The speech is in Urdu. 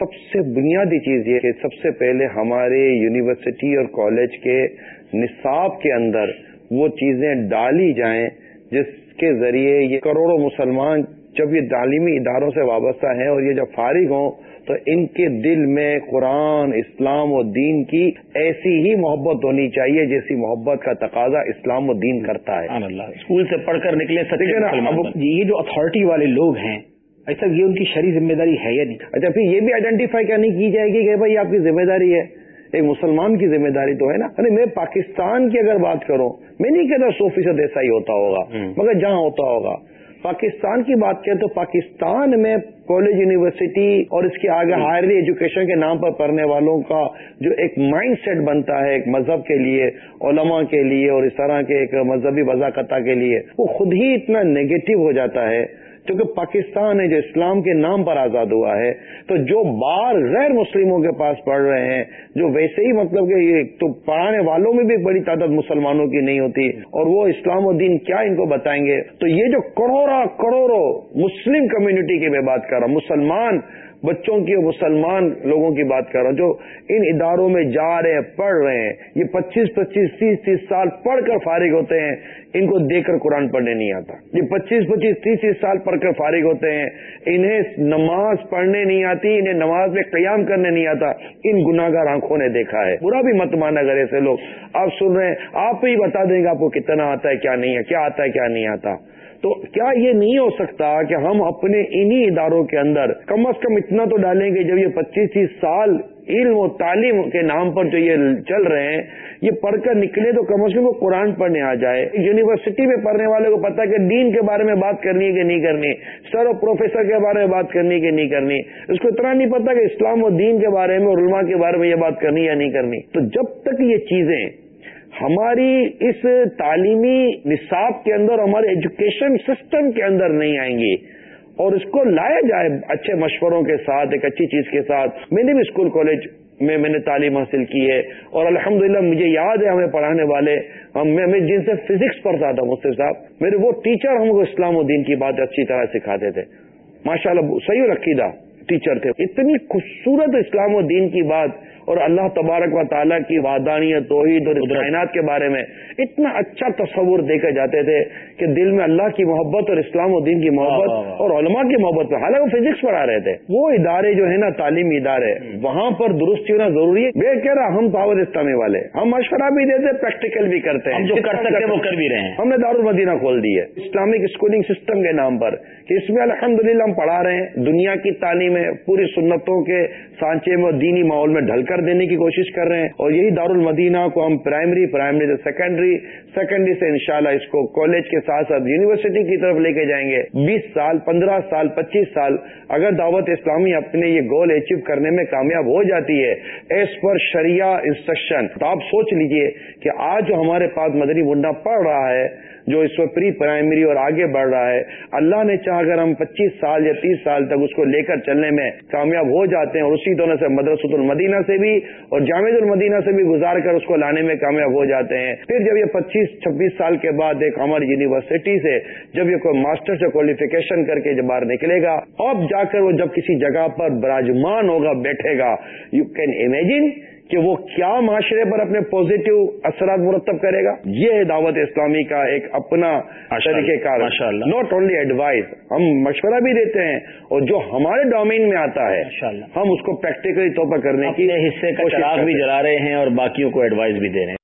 سب سے بنیادی چیز یہ کہ سب سے پہلے ہمارے یونیورسٹی اور کالج کے نصاب کے اندر وہ چیزیں ڈالی جائیں جس کے ذریعے یہ کروڑوں مسلمان جب یہ تعلیمی اداروں سے وابستہ ہیں اور یہ جب فارغ ہوں تو ان کے دل میں قرآن اسلام و دین کی ایسی ہی محبت ہونی چاہیے جیسی محبت کا تقاضا اسلام و دین کرتا ہے۔ اسکول سے پڑھ کر نکلے یہ جو اتھارٹی والے لوگ ہیں ایسا یہ ان کی شرح ذمہ داری ہے یا نہیں؟ اچھا پھر یہ بھی آئیڈینٹیفائی کیا نہیں کی جائے گی کہ بھائی آپ کی ذمہ داری ہے ایک مسلمان کی ذمہ داری تو ہے نا؟ یعنی میں پاکستان کی اگر بات کروں میں نہیں کہتا سو فیصد ایسا ہی ہوتا ہوگا مگر جہاں ہوتا ہوگا۔ پاکستان کی بات کریں تو پاکستان میں کالج یونیورسٹی اور اس کے آگے ہائر ایجوکیشن کے نام پر پڑھنے والوں کا جو ایک مائنڈ سیٹ بنتا ہے ایک مذہب کے لیے علماء کے لیے اور اس طرح کے ایک مذہبی وضاقتہ کے لیے وہ خود ہی اتنا نیگیٹو ہو جاتا ہے۔ کیونکہ پاکستان ہے جو اسلام کے نام پر آزاد ہوا ہے، تو جو بار غیر مسلموں کے پاس پڑھ رہے ہیں، جو ویسے ہی مطلب کہ یہ تو پڑھانے والوں میں بھی بڑی تعداد مسلمانوں کی نہیں ہوتی، اور وہ اسلام و دین کیا ان کو بتائیں گے؟ تو یہ جو کروڑا کروڑوں مسلم کمیونٹی کی میں بات کر رہا ہوں، مسلمان بچوں کی اور مسلمان لوگوں کی بات کر رہا ہوں، جو ان اداروں میں جا رہے ہیں، پڑھ رہے ہیں، یہ پچیس پچیس تیس تیس سال پڑھ کر فارغ ہوتے ہیں، ان کو دیکھ کر قرآن پڑھنے نہیں آتا۔ یہ پچیس پچیس تیس تیس سال پڑھ کر فارغ ہوتے ہیں، انہیں نماز پڑھنے نہیں آتی، انہیں نماز میں قیام کرنے نہیں آتا۔ ان گناگار آنکھوں نے دیکھا ہے۔ برا بھی مت مانا اگر ایسے لوگ۔ آپ سن رہے ہیں، آپ ہی بتا دیں گے آپ کو کتنا آتا ہے، کیا نہیں ہے، کیا آتا ہے، کیا نہیں آتا۔ تو کیا یہ نہیں ہو سکتا کہ ہم اپنے انہی اداروں کے اندر کم از کم اتنا تو ڈالیں گے جب یہ پچیس تیس سال علم و تعلیم کے نام پر جو یہ چل رہے ہیں، یہ پڑھ کر نکلے تو کم از کم وہ قرآن پڑھنے آ جائے۔ یونیورسٹی میں پڑھنے والے کو پتا کہ دین کے بارے میں بات کرنی ہے کہ نہیں کرنی، سر اور پروفیسر کے بارے میں بات کرنی ہے کہ نہیں کرنی۔ اس کو اتنا نہیں پتا کہ اسلام و دین کے بارے میں اور علماء کے بارے میں یہ بات کرنی یا نہیں کرنی۔ تو جب تک یہ چیزیں ہماری اس تعلیمی نصاب کے اندر ہمارے ایجوکیشن سسٹم کے اندر نہیں آئیں گی اور اس کو لایا جائے اچھے مشوروں کے ساتھ، ایک اچھی چیز کے ساتھ۔ میں نے بھی اسکول کالج میں میں نے تعلیم حاصل کی ہے اور الحمدللہ مجھے یاد ہے ہمیں پڑھانے والے۔ میں جن سے فزکس پڑھتا تھا، مفتی صاحب، میرے وہ ٹیچر ہم کو اسلام الدین کی بات اچھی طرح سکھاتے تھے۔ ماشاء اللہ صحیح رکھیدہ ٹیچر تھے۔ اتنی خوبصورت اسلام و دین کی بات اور اللہ تبارک و تعالیٰ کی وادانی توحید اور کائنات کے بارے میں اتنا اچھا تصور دے کے جاتے تھے کہ دل میں اللہ کی محبت اور اسلام و دین کی محبت اور علماء کی محبت پہ حالانکہ وہ فزکس پڑھا رہے تھے۔ وہ ادارے جو ہے نا تعلیمی ادارے وہاں پر درستی ہونا ضروری ہے میں کہہ رہا ہم پاور اسلامی والے ہم مشورہ بھی دیتے پریکٹیکل بھی کرتے ہیں۔ جو کر سکتے وہ کر بھی رہے ہیں۔ ہم نے دارالمدینہ کھول دی ہے اسلامک اسکولنگ سسٹم کے نام پر کہ اس میں الحمدللہ ہم پڑھا رہے ہیں۔ دنیا کی تعلیم ہے پوری سنتوں کے سانچے میں دینی ماحول میں ڈھل کر دینے کی کوشش کر رہے ہیں اور یہی دارالمدینہ کو ہم پرائمری پرائمری سے سیکنڈری سیکنڈری سے انشاءاللہ اس کو کالج کے ساتھ ساتھ یونیورسٹی کی طرف لے کے جائیں گے۔ بیس سال، پندرہ سال، پچیس سال اگر دعوت اسلامی اپنے یہ گول اچیو کرنے میں کامیاب ہو جاتی ہے ایز پر شریعہ انسٹرکشن تو آپ سوچ لیجیے کہ آج جو ہمارے پاس مدنی منڈا پڑھ رہا ہے، جو اس وقت پری پرائمری اور آگے بڑھ رہا ہے، اللہ نے چاہ اگر ہم پچیس سال یا تیس سال تک اس کو لے کر چلنے میں کامیاب ہو جاتے ہیں اور اسی طرح سے مدرسۃ المدینہ سے بھی اور جامع المدینہ سے بھی گزار کر اس کو لانے میں کامیاب ہو جاتے ہیں۔ پھر جب یہ پچیس، چھبیس سال کے بعد ایک امر یونیورسٹی سے جب یہ کوئی ماسٹر سے کوالیفیکیشن کر کے جب باہر نکلے گا، اب جا کر وہ جب کسی جگہ پر براجمان ہوگا، بیٹھے گا۔ یو کین امیجن کہ وہ کیا معاشرے پر اپنے پوزیٹو اثرات مرتب کرے گا؟ یہ ہے دعوت اسلامی کا ایک اپنا طریقہ کار ناٹ اونلی ایڈوائز ہم مشورہ بھی دیتے ہیں اور جو ہمارے ڈومین میں آتا ہے ہم اس کو پریکٹیکلی طور پر کرنے کی حصے کا چراغ بھی جلا رہے ہیں اور باقیوں کو ایڈوائز بھی دے رہے ہیں۔